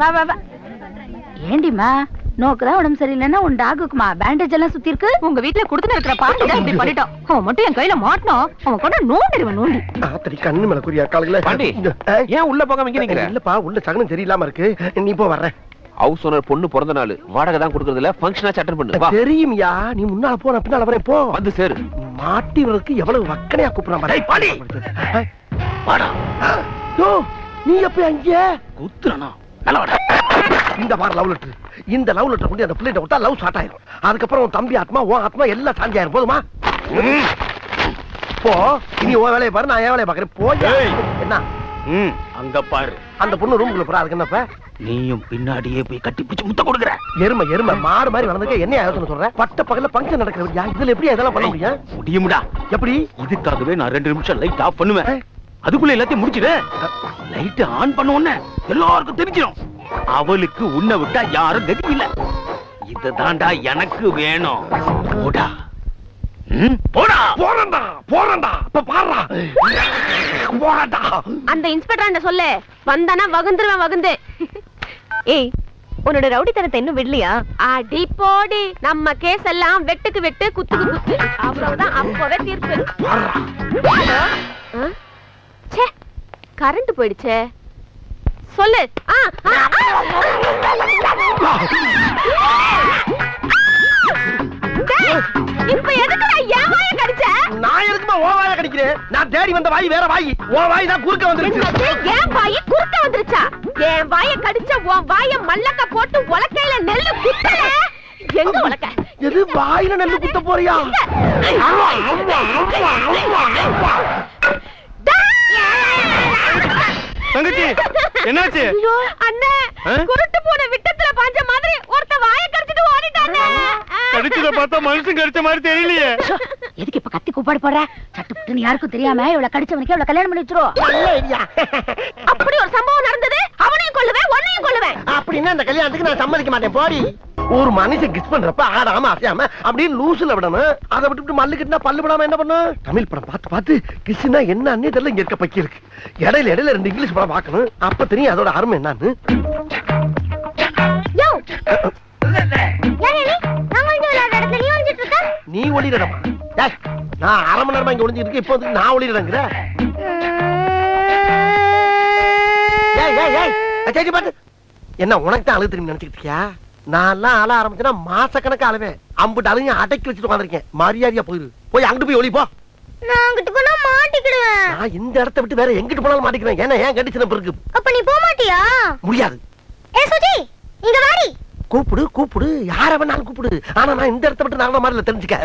வா வா வா. ஏண்டிமா நோக்குதான் உடம்பு சரியில்லைன்னா உன் டாகுக்குமா பேண்டேஜ் எல்லாம் சுத்தி இருக்கு உங்க வீட்டுல குடுத்து இருக்கிற பாட்டு தான் இப்படி பண்ணிட்டோம். அவன் மட்டும் என் கையில மாட்டினோம் அவன் கொண்டு நோண்டிடுவன் நோண்டி. ஆத்தடி கண்ணு மேல குறியா காலையில பாண்டி, ஏன் உள்ள போகாம இங்க நிக்கிற? இல்லப்பா உள்ள சகனம் சரியில்லாம இருக்கு. நீ போ வர்ற ஹவுஸ் ஓனர் பொண்ணு பிறந்த நாள். வாடகை தான் கொடுக்கறது இல்ல ஃபங்க்ஷனா அட்டன் பண்ணு. தெரியும்யா நீ முன்னால போ நான் பின்னால வரேன் போ. வந்து சேரு. மாட்டிவருக்கு எவ்வளவு வக்கனையா கூப்பிடுறான் பாரு. பாடி வாடா. நீ எப்ப அங்க குத்துறனா? இந்த வார லவ் லெட்டர் இந்த லவ் லெட்டர் கொண்டு அந்த பிள்ளைகிட்ட விட்டா லவ் ஸ்டார்ட் ஆயிரும். அதுக்கப்புறம் உன் தம்பி ஆத்மா உன் ஆத்மா எல்லாம் சாந்தி ஆயிரும். போதுமா? போ. நீ உன் வேலையை பாரு நான் என் வேலையை பாக்குறேன் போ. ஏய். என்ன? அங்க பாரு. அந்த பொண்ணு ரூமுக்குள்ள போறா அதுக்கு என்னப்ப? நீயும் பின்னாடியே போய் கட்டி பிடிச்சு முத்த கொடுக்குற. எருமை எருமை. மாடு மாதிரி வளர்ந்துக்க என்ன யோசனை சொல்றேன் பட்ட பகல்ல பங்கன் நடக்கிறது. இதுல எப்படி அதெல்லாம் பண்ண முடியும்? முடியும்டா. எப்படி? இதுக்காகவே நான் ரெண்டு நிமிஷம் லைட் ஆஃப் பண்ணுவேன். அதுக்குள்ள எல்லாத்தையும் முடிச்சிடு. லைட் ஆன் பண்ண உடனே எல்லாருக்கும் தெரிஞ்சிடும் அவளுக்கு உன்னை விட்டா யாரும் கதி இல்ல இதுதான்டா எனக்கு வேணும். போடா. போடா. போறண்டா போறண்டா இப்ப பாடுறா போடா. அந்த இன்ஸ்பெக்டர் சொல்லு. வந்தானா வகுந்துருவேன் வகுந்து. ஏய் உன்னோட ரவுடித்தனத்தை இன்னும் விடலையா? அடி போடி. நம்ம கேஸ் எல்லாம் வெட்டுக்கு வெட்டு குத்துக்கு குத்து. அவ்வளவுதான். அப்பவே தீர்ப்பு. கரண்ட் போயிடுச்சே. சொல்லு. இப்ப எதுக்கு நான் என் வாயை கடிச்ச? நான் எதுக்குமா ஓ வாய கடிக்கிறேன்? நான் தேடி வந்த வாய் வேற வாய். ஓ வாய் தான் குறுக்க வந்துருச்சு. என் வாயை குறுக்க வந்துருச்சா? என் வாயை கடிச்ச உன் வாயை மல்லக்க போட்டு உலக்கையில நெல்லு குத்தல. எங்க உலக்க? எது வாயில நெல்லு குத்த போறியா? தங்கச்சி என்னாச்சு? ஐயோ, அண்ணே? குருட்டு போன விட்டத்துல பாஞ்ச மாதிரி ஒருத்த வாயை கடிச்சிட்டு ஓடிட்டானே. கடிச்சத பார்த்தா மனுஷன் கடிச்ச மாதிரி தெரியலையே. எதுக்கு இப்ப கத்தி கூப்பாடு போடுற? சட்டு புட்டுன்னு யாருக்கும் தெரியாம இவ்வளவு கடிச்சவனுக்கு இவ்வளவு கல்யாணம் பண்ணி நல்ல ஐடியா. அப்படி ஒரு சம்பவம் நடந்தது. அவனையும் கொல்லுவேன் உன்னையும் கொல்லுவேன். அப்படின்னா இந்த கல்யாணத்துக்கு நான் சம்மதிக்க மாட்டேன். போடி. ஒரு மனுஷன் கிஸ் பண்றப்ப ஆடாம அசையாம அப்படியே லூசுல விடணும். அதை விட்டுட்டு மல்லு கட்டினா பல்லு விடாம என்ன பண்ணும்? தமிழ் படம் பார்த்து பார்த்து கிஸ்னா என்னன்னே தெரியல இங்க இருக்க பக்கி இருக்கு. இடையில இடையில ரெண்டு இங்கிலீஷ் படம் பார்க்கணும். அப்ப தெரியும் அதோட அருமை என்னன்னு. நீ ஒளிரடமா நான் அரை மணி நேரமா இங்க ஒளிஞ்சிட்டு இருக்கேன். இப்போ நான் ஒளிரடங்கிற என்ன உனக்கு தான் அழுகு திரும்பி நினைச்சிட்டு இருக்கியா? நான்லாம் அழ ஆரம்பிச்சேன்னா மாசக்கணக்கா அழுவேன். அம்புட்டு அழுங்க அடக்கி வச்சுட்டு உட்காந்துருக்கேன். மரியாதையா போயிரு. போய் அங்கிட்டு போய் ஒளி போ. நான் அங்கிட்டு போனா மாட்டிக்கிடுவேன். நான் இந்த இடத்த விட்டு வேற எங்கிட்டு போனாலும் மாட்டிக்கிறேன் ஏன்னா ஏன் கண்டிச்சு இருக்கு அப்ப நீ போக மாட்டியா? முடியாது. ஏ சுஜி இங்க வாடி. கூப்பிடு கூப்பிடு. யார வேணாலும் கூப்பிடு. ஆனா நான் இந்த இடத்த விட்டு நான் மாதிரி தெரிஞ்சுக்க.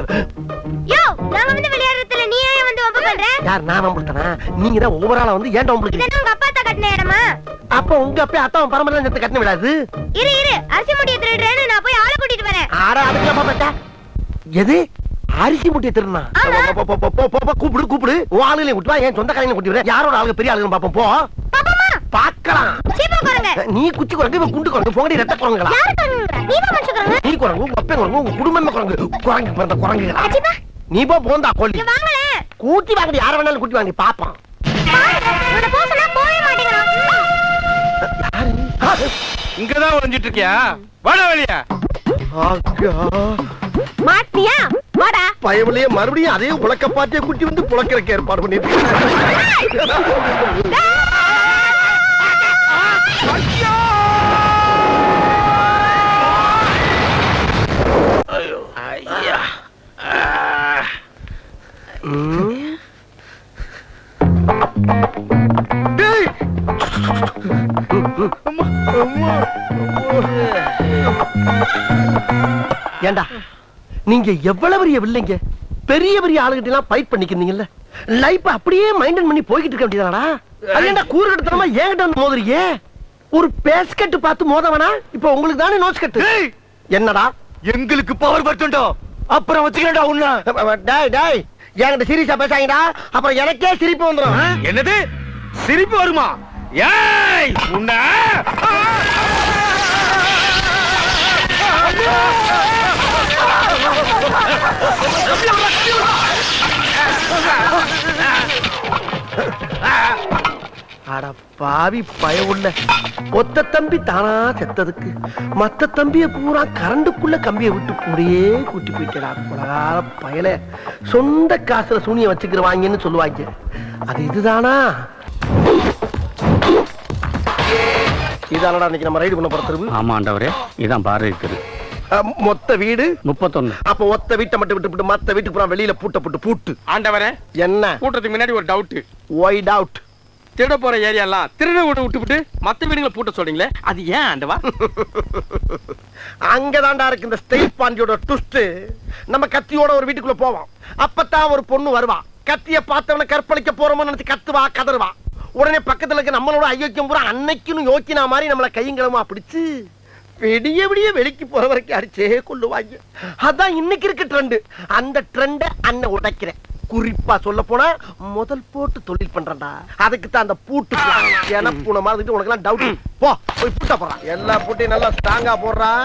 யோ நாங்க வந்து விளையாடுறதுல நீ ஏன் வந்து வம்பு பண்ற? யார் நான் நம்பிட்டேனா நீங்க தான் ஓவரால வந்து ஏன்டா உங்களுக்கு இதெல்லாம் உங்க அப்பா தான் கட்டின இடமா? அப்ப உங்க அப்பா அத்தான் பரம்பரை நேரத்தை கட்டின விடாது இரு இரு. அரிசி முடிய திருடுறேன்னு நான் போய் ஆளை கூட்டிட்டு வரேன். ஆட அதுக்கு பார்த்தா எது? அரிசி முட்டிய திருநா. கூப்பிடு கூப்பிடு. உன் ஆளுகளையும் கூட்டு வா. என் சொந்த கலைஞனை கூட்டி யாரோட ஆளுங்க? பெரிய ஆளுங்க பாப்போம்? போ குரங்க. நீ குச்சி குரங்கு இவன் குண்டு குரங்கு. போங்கடி ரத்த குரங்குகளா? நீ குரங்கு. நீ குரங்கு உங்க குரங்கு குடும்பமே குரங்கு. குரங்கு பிறந்த அச்சிப்பா நீ போ போந்தா வாங்களே. கூட்டி வாங்கடி யார வேணாலும் கூட்டி வாங்கடி பாப்பான். இங்கதான் ஒளிஞ்சிட்டு இருக்கியா வாடா வெளியா. ஆகா. மாட்டியா வாடா. பயவிலேயே மறுபடியும் அதே புழக்க பாட்டிய குட்டி வந்து புழக்கிறக்கு ஏற்பாடு பண்ணிட்டு நீங்க எவ்வளவு பெரிய வில்லைங்க? பெரிய பெரிய ஆளுகிட்ட எல்லாம் ஃபைட் பண்ணிக்கிறீங்கல்ல லைஃப் அப்படியே மைண்டன் பண்ணி போய்கிட்டு இருக்க வேண்டியதாடா அது ஏன்டா கூறு கட்டுத்தனமா ஏன்கிட்ட வந்து மோதுறீங்க? ஒரு பேஸ்கெட் பார்த்து மோத வேணா இப்ப உங்களுக்கு தானே நோஸ் கட்டு என்னடா? எங்களுக்கு பவர் பட்டுண்டோ? அப்புறம் வச்சுக்கடா உன்ன. டேய் டேய்! என்கிட்ட சீரியஸா பேசாங்கடா அப்புறம் எனக்கே சிரிப்பு வந்துடும் என்னது? சிரிப்பு வருமா? ஏய் உன்ன! பாவி பயவுள்ள. ஒத்த தம்பி தானா செத்ததுக்கு. மத்த தம்பிய பூரா கரண்டுக்குள்ள கம்பியை விட்டு கூடயே கூட்டி போயிட்டடா குலகார பயல. சொந்த காசுல சூனிய வச்சுக்கிறவாங்கன்னு சொல்லுவாங்க. அது இதுதானா? இதானடா இன்னைக்கு நம்ம ரைடு பண்ண போற தெருவு? ஆமா ஆண்டவரே இதான் பாரு இருக்குது அஹ், மொத்த வீடு? முப்பத்தொன்னு. அப்ப ஒத்த வீட்டை மட்டும் விட்டு மத்த வீட்டுக்கு பூரா வெளியில பூட்ட போட்டு பூட்டு. ஆண்டவரே என்ன? கூட்டத்துக்கு முன்னாடி ஒரு டவுட் ஒயிட் அவுட் திருட போற ஏரியா எல்லாம் திருட விட்டு விட்டுவிட்டு மத்த வீடுகளை பூட்ட சொல்றீங்களே? அது ஏன் ஆண்டவா அங்கதான்டா இருக்கு இந்த ஸ்டேட் பாண்டியோட ட்விஸ்ட் நம்ம கத்தியோட ஒரு வீட்டுக்குள்ள போவோம். அப்பத்தான் ஒரு பொண்ணு வருவா. கத்திய பார்த்தவன கற்பழிக்க போறோமோ நினைச்சு கத்துவா கதறுவா. உடனே பக்கத்துல இருக்க நம்மளோட ஐயோக்கியம் பூரா அன்னைக்குன்னு யோக்கினா மாதிரி நம்மள கையங்களமா பிடிச்சு. விடிய விடிய வெளிக்கு போற வரைக்கும் அடிச்சே கொள்ளுவாங்க. அதான் இன்னைக்கு இருக்க ட்ரெண்ட் அந்த ட்ரெண்ட அண்ணன் உடைக்கிறேன். குறிப்பா சொல்ல போனா முதல் போட்டு தொழில் பண்றேன்டா. அதுக்கு தான் அந்த பூட்டு என பூனை மாதிரி உனக்கு எல்லாம் டவுட் போ போய் பூட்ட போறான் எல்லா பூட்டையும் நல்லா ஸ்ட்ராங்கா போடுறான்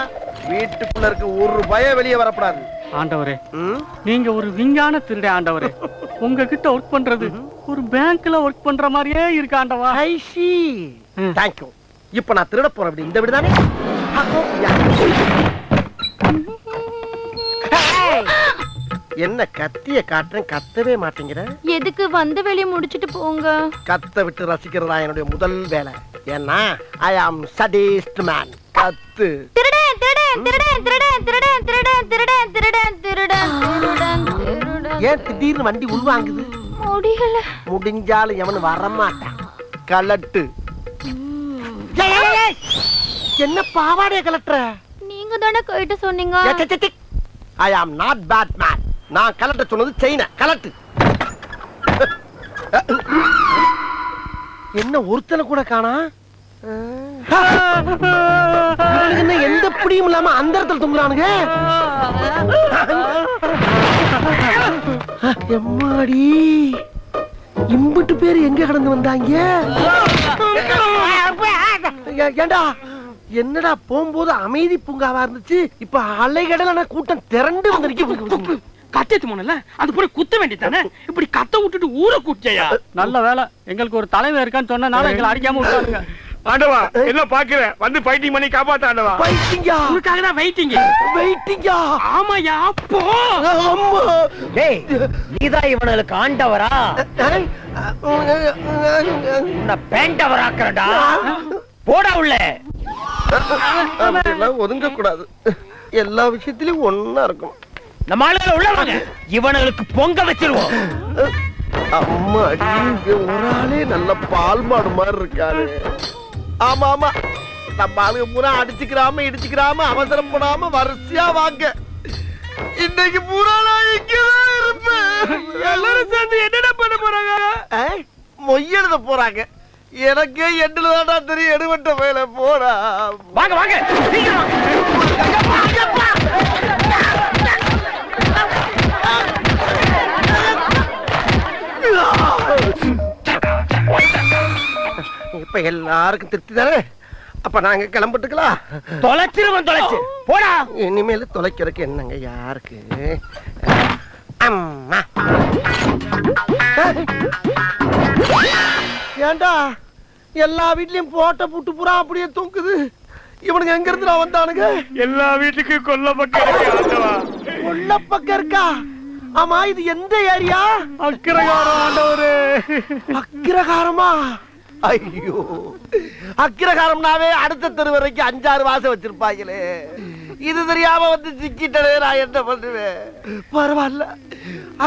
வீட்டுக்குள்ள இருக்க ஒரு பயம் வெளியே வரக்கூடாது. ஆண்டவரே? நீங்க ஒரு விஞ்ஞான திருடே ஆண்டவரே. உங்ககிட்ட ஒர்க் பண்றது ஒரு பேங்க்ல ஒர்க் பண்ற மாதிரியே இருக்கு ஆண்டவா. ம். Thank you. இப்ப நான் திருட போறேன் இந்த வீடு தானே என்ன கத்திய காட்டுறேன் கத்தவே மாட்டேங்கிற? எதுக்கு வந்த வேலையை முடிச்சிட்டு போங்க? கத்த விட்டு ரசிக்கிறதா என்னுடைய முதல் வேலை. ஏன்னா ஐ ஆம் சடிஸ்ட் மேன் கத்து. திருடன் திருடன் திருடன் திருடன் திருடன் திருடன் திருடன் திருடன் திருடன் திருடன் ஏன் திடீர்னு வண்டி உள்வாங்குது? முடியல. முடிஞ்சாலும் எவன் வரமாட்டான். கலட்டு. என்ன பாவாடைய கலட்டுற? நீங்க தானே கைட்டு சொன்னீங்க. ஐ ஆம் நாட் பேட் மேன் நான் கலட்ட சொன்னது செயின. கலட்டு. என்ன ஒருத்தனை கூட காணா? என்ன எந்த பிடியும் இல்லாம அந்த இடத்துல தொங்குறானுங்க? எம்மாடி? இம்புட்டு பேர் எங்க கடந்து வந்தாங்க? ஏண்டா? என்னடா போகும்போது அமைதி பூங்காவா இருந்துச்சு? இப்ப அலைகடலான கூட்டம் திரண்டு வந்து நிக்க கத்தியத்து போனல அது போய் குத்த வேண்டியதானே இப்படி கத்த விட்டுட்டு ஊரை கூட்டியா நல்ல வேலை. எங்களுக்கு ஒரு தலைவர் இருக்கான்னு சொன்னனால எங்களை அடிக்காம விட்டாருங்க ஆண்டவா என்ன பாக்குறேன் வந்து ஃபைட்டிங் பண்ணி காப்பாத்த ஆண்டவா. பைத்தியா உனக்காக தான் வெயிட்டிங் வெயிட்டிங்கா ஆமாயா போ. அம்மா. டேய் நீதான் இவனுக்கு ஆண்டவரா? உன்னை பேண்டவராக்குறடா. போடா உள்ள. அப்படியெல்லாம் ஒதுங்க கூடாது எல்லா விஷயத்திலயும் ஒன்னா இருக்கும் நம்ம ஆளுகளை உள்ள வாங்க. இவனுக்கு பொங்க வச்சிருவோம். அம்மா ஒரு ஆளே நல்ல பால் மாடு மாதிரி இருக்காரு. ஆமா ஆமா. நம்ம ஆளுங்க பூரா அடிச்சுக்கிறாம இடிச்சுக்கிறாம அவசரம் போடாம வரிசையா வாங்க. இன்னைக்கு பூரா நான் இங்கதான் இருப்பேன். எல்லாரும் சேர்ந்து என்னென்ன பண்ண போறாங்க? மொய்யெழுத போறாங்க. எனக்கே எட்டுல தான்டா தெரியும் எடுபட்ட வேலை போடா. வாங்க வாங்க. இப்ப எல்லாருக்கும் திருப்தி தானே? அப்ப நாங்க கிளம்பிட்டுக்கலாம் தொலைச்சிருவன் தொலைச்சு. போடா. இனிமேல் தொலைக்கிறதுக்கு என்னங்க யாருக்கு? அம்மா. ஏண்டா? எல்லா வீட்லயும் போட்ட புட்டு புறா அப்படியே தூக்குது இவனுங்க எங்க இருந்து வந்தானுங்க? எல்லா வீட்டுக்கும் கொல்ல பக்கம் உள்ள பக்கம் இருக்கா? ஆமா இது எந்த ஏரியா? அக்கிரகாரம் ஆண்டவரே. அக்கிரகாரமா? ஐயோ. அக்கிரகாரம்னாவே அடுத்த தெரு வரைக்கும் அஞ்சாறு வாசம் வச்சிருப்பாங்களே. இது தெரியாம வந்து சிக்கிட்டனே நான் என்ன பண்ணுவேன்? பரவாயில்ல.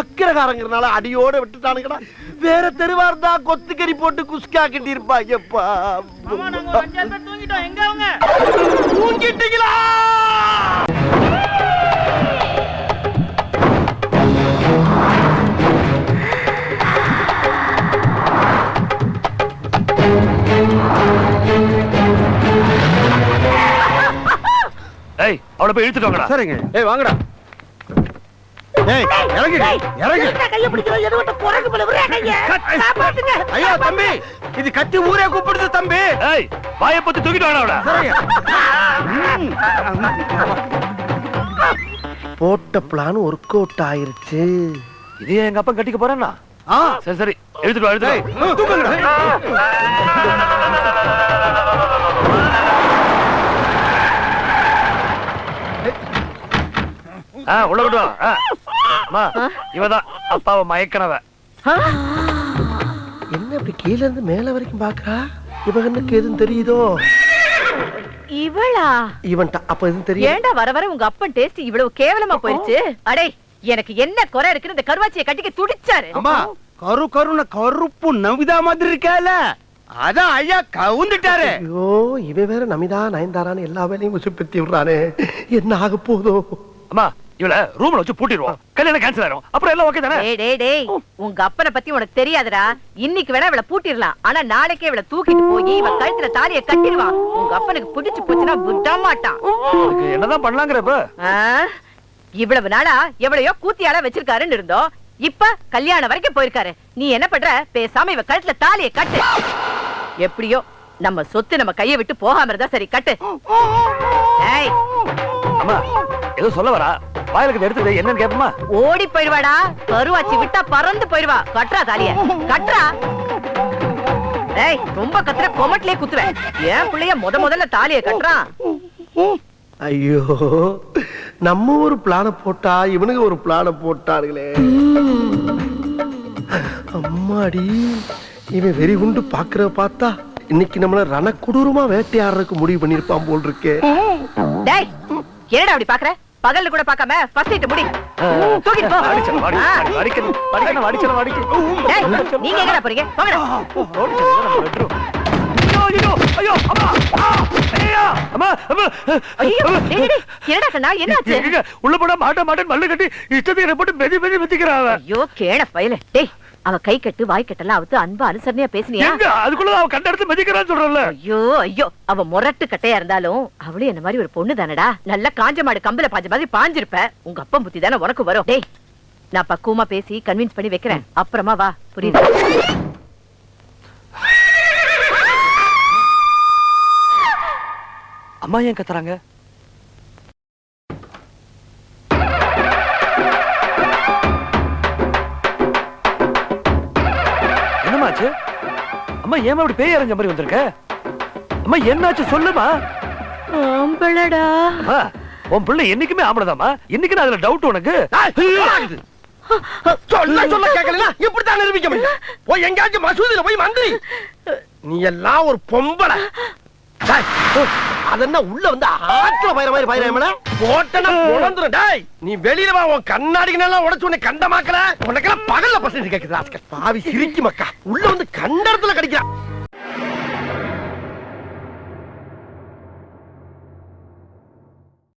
அக்கிரகாரங்கிறனால அடியோட விட்டுட்டானுங்கடா. வேற தெருவா இருந்தா கொத்துக்கறி போட்டு குஸ்கா கட்டி இருப்பாங்கப்பா தூங்கிட்டீங்களா? ஏய் அவளை போய் இழுத்துட்டு வாங்கடா. சரிங்க. ஏய் வாங்கடா. ஏய் இறங்கு இறங்கு. கைய பிடிக்கிற? எதுவட்ட குரங்கு மேல விடுற கைய. காப்பாத்துங்க. ஐயோ தம்பி இது கத்தி ஊரே கூப்பிடுது தம்பி. ஏய் வாயை பத்தி தூக்கிட்டு வாடா போட்ட பிளான் ஒர்க் அவுட் ஆயிருச்சு. இது எங்க அப்பா கட்டிக்க போறானா ஆ. சரி சரி. எடுத்துட்டு எடுத்துட்டு. ஆ உள்ள கொண்டு வா. ஆ. அம்மா இவதான் அப்பாவை மயக்கனவ. என்ன இப்படி கீழ இருந்து மேல வரைக்கும் பாக்குறா இவனுக்கு எதுவும் தெரியுதோ? இவளா? இவன்ட்ட அப்ப எதுவும் தெரியும் ஏன்டா வர வர உங்க அப்பன் டேஸ்ட் இவ்வளவு கேவலமா போயிடுச்சு அடே எனக்கு என்ன குறை இருக்குன்னு இந்த கருவாச்சியை கட்டிக்க துடிச்சாரு. அம்மா கரு கருன கருப்பு நவிதா மாதிரி இருக்கால. அதான் ஐயா கவுந்துட்டாரு. ஐயோ இவன் வேற நமிதா நயன்தாரான்னு எல்லா வேலையும் உசுப்பத்தி விடுறானே. என்ன ஆக போதோ அம்மா இவள ரூம்ல வச்சு பூட்டிடுவோம். கல்யாணம் கேன்சல் ஆயிரும். அப்புறம் எல்லாம் ஓகே தானே? டேய் டேய் டேய் உங்க அப்பனை பத்தி உனக்கு தெரியாதுடா. இன்னைக்கு வேணா இவள பூட்டிடலாம். ஆனா நாளைக்கே இவள தூக்கிட்டு போய் இவ கழுத்துல தாலிய கட்டிடுவான் உங்க அப்பனுக்கு பிடிச்சு போச்சுன்னா விட மாட்டான். என்னதான் பண்ணலாங்கிற இப்ப? இவ்வளவு நாளா எவ்வளையோ கூத்தியால வச்சிருக்காருன்னு இருந்தோம். இப்ப கல்யாணம் வரைக்கும் போயிருக்காரு. நீ என்ன பண்ற? பேசாம இவ கழுத்துல தாலிய கட்டு. எப்படியோ நம்ம சொத்து நம்ம கைய விட்டு போகாம இருந்தா சரி கட்டு. ஏய். அம்மா ஏதோ சொல்ல வரா? வாயிலுக்கு எடுத்து என்னன்னு கேப்பமா? ஓடி போயிடுவாடா. கருவாச்சி விட்டா பறந்து போயிடுவா. கட்டுறா தாலிய. கட்டுறா. ஏய் ரொம்ப கத்துற கொமட்டிலே குத்துவேன் ஏன் பிள்ளைய முத முதல்ல தாலிய கட்டுறான் ஐயோ நம்ம ஒரு பிளான போட்டா இவனுங்க ஒரு பிளான போட்டாருங்களே அம்மாடி இவன் வெறி குண்டு பாக்குற பார்த்தா இன்னைக்கு நம்மள ரண கொடூரமா வேட்டையாடுறதுக்கு முடிவு பண்ணிருப்பான் போல் இருக்கே. டேய் என்னடா அப்படி பாக்குற? பகல்ல கூட பார்க்காம ஃபர்ஸ்ட் நைட் முடி. தூக்கிட்டு போ. அடிச்சல. அடிக்கணும் அடிக்கணும் அடிச்சல வாடிக்கு டேய் நீங்க எங்கடா போறீங்க? போங்கடா. ஐயோ ஐயோ அம்மா. ஐயோ அம்மா. அம்மா ஐயோ என்னடா கண்ணா என்னாச்சு? எங்க உள்ள போனா மாட்ட மாட்டேன் மல்லு கட்டி இஷ்டத்துக்கு போட்டு மெதி மெதி மெதிக்கிறான் ஐயோ கேட பயல. டேய் அவ கை கட்டு வாய் கட்டெல்லாம் அவுத்து அன்பா அனுசரணையா பேசுனியா? அதுக்குள்ள அவன் கண்ட எடுத்து மெதிக்கிறான்னு சொல்றல ஐயோ ஐயோ அவ முரட்டு கட்டையா இருந்தாலும் அவளும் என்ன மாதிரி ஒரு பொண்ணு தானடா? நல்ல காஞ்ச மாடு கம்பல பாஞ்ச மாதிரி பாஞ்சிருப்ப. உங்க அப்பா புத்தி தானே உனக்கு வரும். டேய் நான் பக்குவமா பேசி கன்வின்ஸ் பண்ணி வைக்கிறேன். அப்புறமா வா புரியுது? அம்மா ஏன் கத்துறாங்க? அம்மா ஏமா இப்படி பேய் அரைஞ்ச மாதிரி வந்திருக்க? அம்மா என்னாச்சு சொல்லுமா? ஆம்பளடா. உன் பிள்ளை என்னைக்குமே ஆம்பளதாம்மா. இன்னைக்கு அதுல டவுட் உனக்கு. சொல்ல சொல்ல கேட்கல இப்படித்தான் நிரூபிக்க முடியும். போய் எங்கேயாச்சும் மசூதியில போய் மந்திரி. நீ எல்லாம் ஒரு பொம்பளை. அதென்ன உள்ள வந்து ஆத்துல பயிர மாதிரி பயிர போட்டனா பொழந்துரும் டேய் நீ வெளியில வா உன் கண்ணாடிக்கு நல்லா உடைச்சு உன்னை கண்டமாக்கல உனக்கெல்லாம் பகல்ல பசங்க கேக்குது பாவி சிரிக்கு மக்கா உள்ள வந்து கண்ட இடத்துல கடிக்கிறான்.